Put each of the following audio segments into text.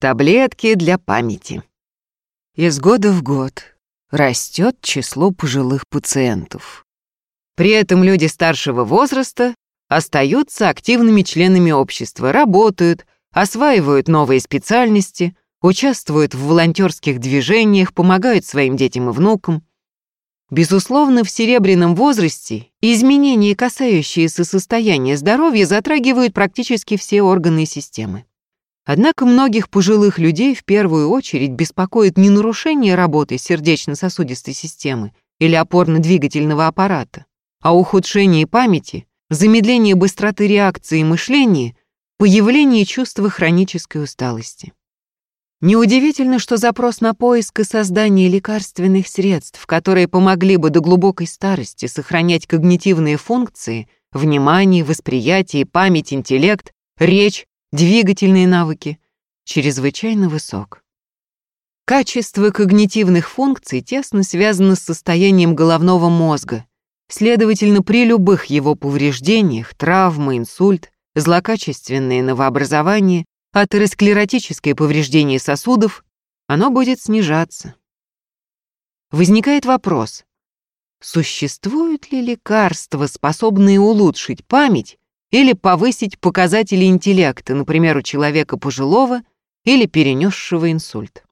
Таблетки для памяти. Из года в год растет число пожилых пациентов. При этом люди старшего возраста остаются активными членами общества, работают, осваивают новые специальности, участвуют в волонтерских движениях, помогают своим детям и внукам. Безусловно, в серебряном возрасте изменения, касающиеся состояния здоровья, затрагивают практически все органы и системы. Однако многих пожилых людей в первую очередь беспокоит не нарушение работы сердечно-сосудистой системы или опорно-двигательного аппарата, а ухудшение памяти, замедление быстроты реакции мышления, появление чувства хронической усталости. Неудивительно, что запрос на поиск и создание лекарственных средств, которые помогли бы до глубокой старости сохранять когнитивные функции, внимание, восприятие, память, интеллект, речь, двигательные навыки, чрезвычайно высок. Качество когнитивных функций тесно связано с состоянием головного мозга. Следовательно, при любых его повреждениях, травма, инсульт, злокачественные новообразования, атеросклеротическое повреждение сосудов, оно будет снижаться. Возникает вопрос, существуют ли лекарства, способные улучшить память или повысить показатели интеллекта, например, у человека пожилого или перенесшего инсульт?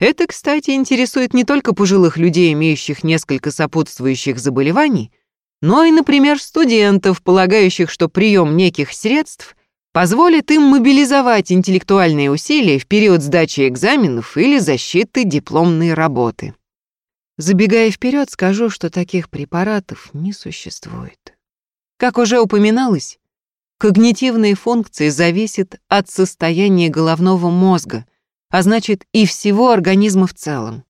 Это, кстати, интересует не только пожилых людей, имеющих несколько сопутствующих заболеваний, но и, например, студентов, полагающих, что прием неких средств позволит им мобилизовать интеллектуальные усилия в период сдачи экзаменов или защиты дипломной работы. Забегая вперед, скажу, что таких препаратов не существует. Как уже упоминалось, когнитивные функции зависят от состояния головного мозга, а значит и всего организма в целом.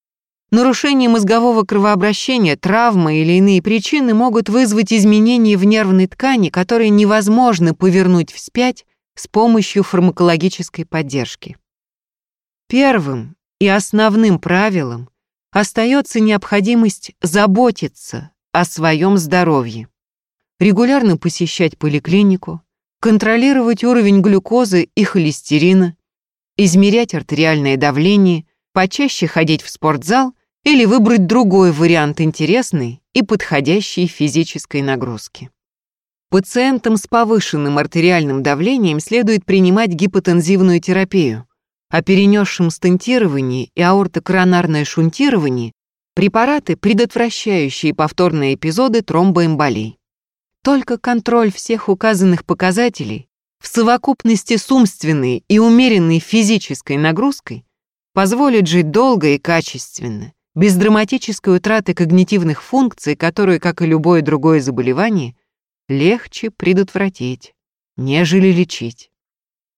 Нарушение мозгового кровообращения, травмы или иные причины могут вызвать изменения в нервной ткани, которые невозможно повернуть вспять с помощью фармакологической поддержки. Первым и основным правилом остается необходимость заботиться о своем здоровье. Регулярно посещать поликлинику, контролировать уровень глюкозы и холестерина, измерять артериальное давление, почаще ходить в спортзал или выбрать другой вариант интересной и подходящей физической нагрузки. Пациентам с повышенным артериальным давлением следует принимать гипотензивную терапию, а перенесшим стентирование и аортокоронарное шунтирование препараты, предотвращающие повторные эпизоды тромбоэмболий. Только контроль всех указанных показателей в совокупности с умственной и умеренной физической нагрузкой позволит жить долго и качественно, без драматической утраты когнитивных функций, которые, как и любое другое заболевание, легче предотвратить, нежели лечить.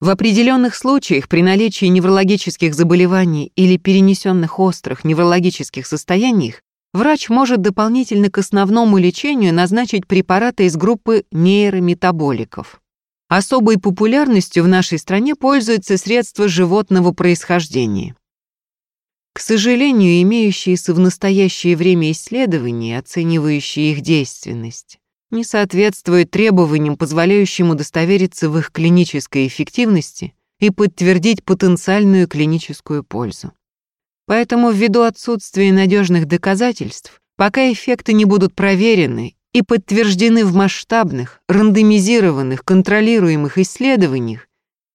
В определенных случаях при наличии неврологических заболеваний или перенесенных острых неврологических состояниях врач может дополнительно к основному лечению назначить препараты из группы нейрометаболиков. Особой популярностью в нашей стране пользуются средства животного происхождения. К сожалению, имеющиеся в настоящее время исследования, оценивающие их действенность, не соответствуют требованиям, позволяющим удостовериться в их клинической эффективности и подтвердить потенциальную клиническую пользу. Поэтому ввиду отсутствия надежных доказательств, пока эффекты не будут проверены и подтверждены в масштабных, рандомизированных, контролируемых исследованиях,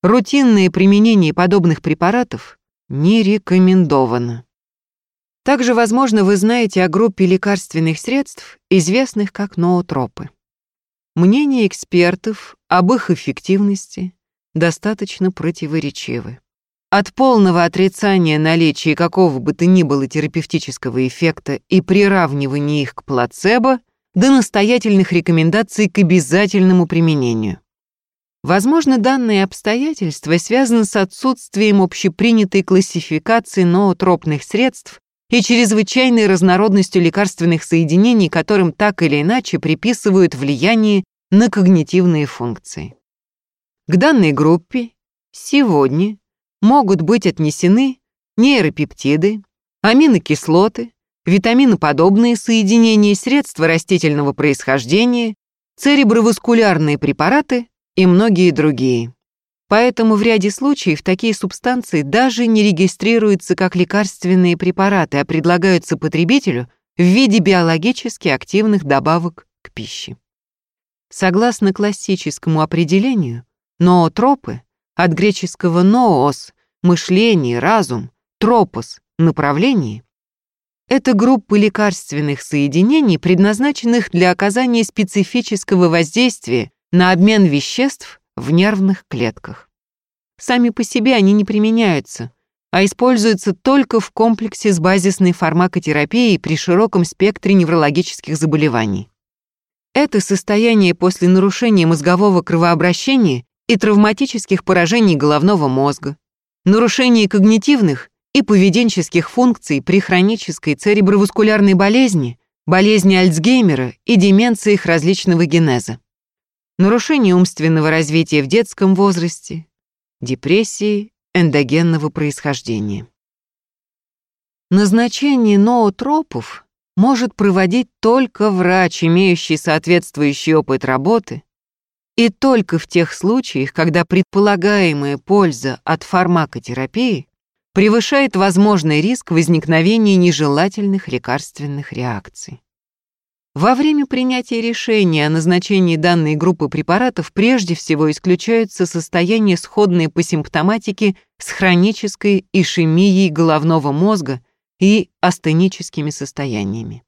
рутинное применение подобных препаратов не рекомендовано. Также, возможно, вы знаете о группе лекарственных средств, известных как ноотропы. Мнения экспертов об их эффективности достаточно противоречивы. От полного отрицания наличия какого бы то ни было терапевтического эффекта и приравнивания их к плацебо до настоятельных рекомендаций к обязательному применению. Возможно, данные обстоятельства связаны с отсутствием общепринятой классификации ноотропных средств и чрезвычайной разнородностью лекарственных соединений, которым так или иначе приписывают влияние на когнитивные функции. К данной группе сегодня могут быть отнесены нейропептиды, аминокислоты, витаминоподобные соединения, средства растительного происхождения, цереброваскулярные препараты и многие другие. Поэтому в ряде случаев такие субстанции даже не регистрируются как лекарственные препараты, а предлагаются потребителю в виде биологически активных добавок к пище. Согласно классическому определению, ноотропы от греческого «ноос» — мышление, разум, тропос — направление — это группы лекарственных соединений, предназначенных для оказания специфического воздействия на обмен веществ в нервных клетках. Сами по себе они не применяются, а используются только в комплексе с базисной фармакотерапией при широком спектре неврологических заболеваний. Это состояние после нарушения мозгового кровообращения и травматических поражений головного мозга, нарушения когнитивных и поведенческих функций при хронической цереброваскулярной болезни, болезни Альцгеймера и деменциях различного генеза нарушение умственного развития в детском возрасте, депрессии эндогенного происхождения. Назначение ноотропов может проводить только врач, имеющий соответствующий опыт работы, и только в тех случаях, когда предполагаемая польза от фармакотерапии превышает возможный риск возникновения нежелательных лекарственных реакций. Во время принятия решения о назначении данной группы препаратов прежде всего исключаются состояния, сходные по симптоматике с хронической ишемией головного мозга и астеническими состояниями.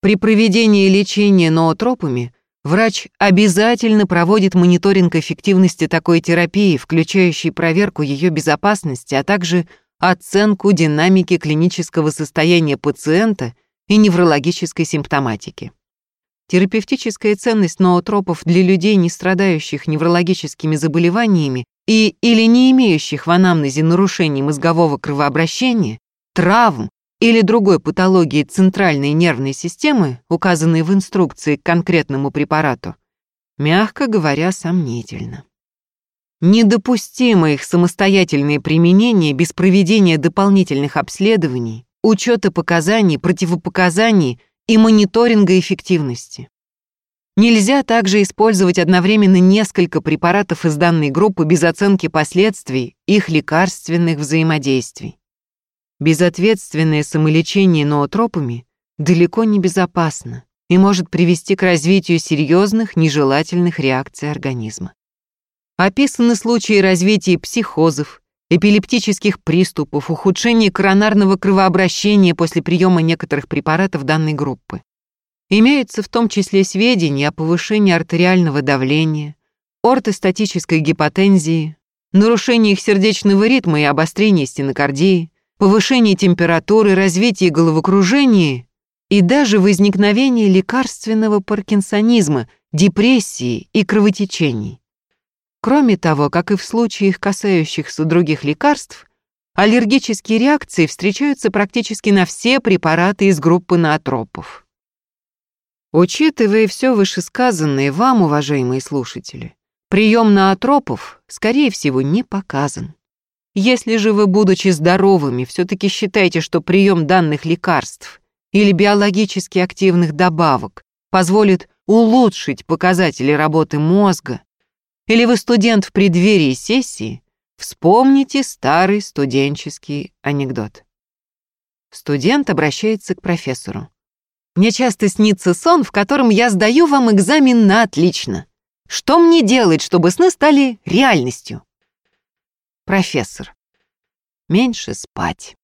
При проведении лечения ноотропами врач обязательно проводит мониторинг эффективности такой терапии, включающий проверку ее безопасности, а также оценку динамики клинического состояния пациента – и неврологической симптоматики. Терапевтическая ценность ноотропов для людей, не страдающих неврологическими заболеваниями и или не имеющих в анамнезе нарушений мозгового кровообращения, травм или другой патологии центральной нервной системы, указанной в инструкции к конкретному препарату, мягко говоря, сомнительно. Недопустимо их самостоятельное применение без проведения дополнительных обследований, учета показаний, противопоказаний и мониторинга эффективности. Нельзя также использовать одновременно несколько препаратов из данной группы без оценки последствий их лекарственных взаимодействий. Безответственное самолечение ноотропами далеко не безопасно и может привести к развитию серьезных нежелательных реакций организма. Описаны случаи развития психозов, эпилептических приступов, ухудшения коронарного кровообращения после приема некоторых препаратов данной группы. Имеются в том числе сведения о повышении артериального давления, ортостатической гипотензии, нарушении их сердечного ритма и обострении стенокардии, повышении температуры, развитии головокружения и даже возникновении лекарственного паркинсонизма, депрессии и кровотечений. Кроме того, как и в случаях, касающихся других лекарств, аллергические реакции встречаются практически на все препараты из группы наотропов. Учитывая все вышесказанное вам, уважаемые слушатели, прием наотропов, скорее всего, не показан. Если же вы, будучи здоровыми, все-таки считаете, что прием данных лекарств или биологически активных добавок позволит улучшить показатели работы мозга, или вы студент в преддверии сессии, вспомните старый студенческий анекдот. Студент обращается к профессору. Мне часто снится сон, в котором я сдаю вам экзамен на отлично. Что мне делать, чтобы сны стали реальностью? Профессор. Меньше спать.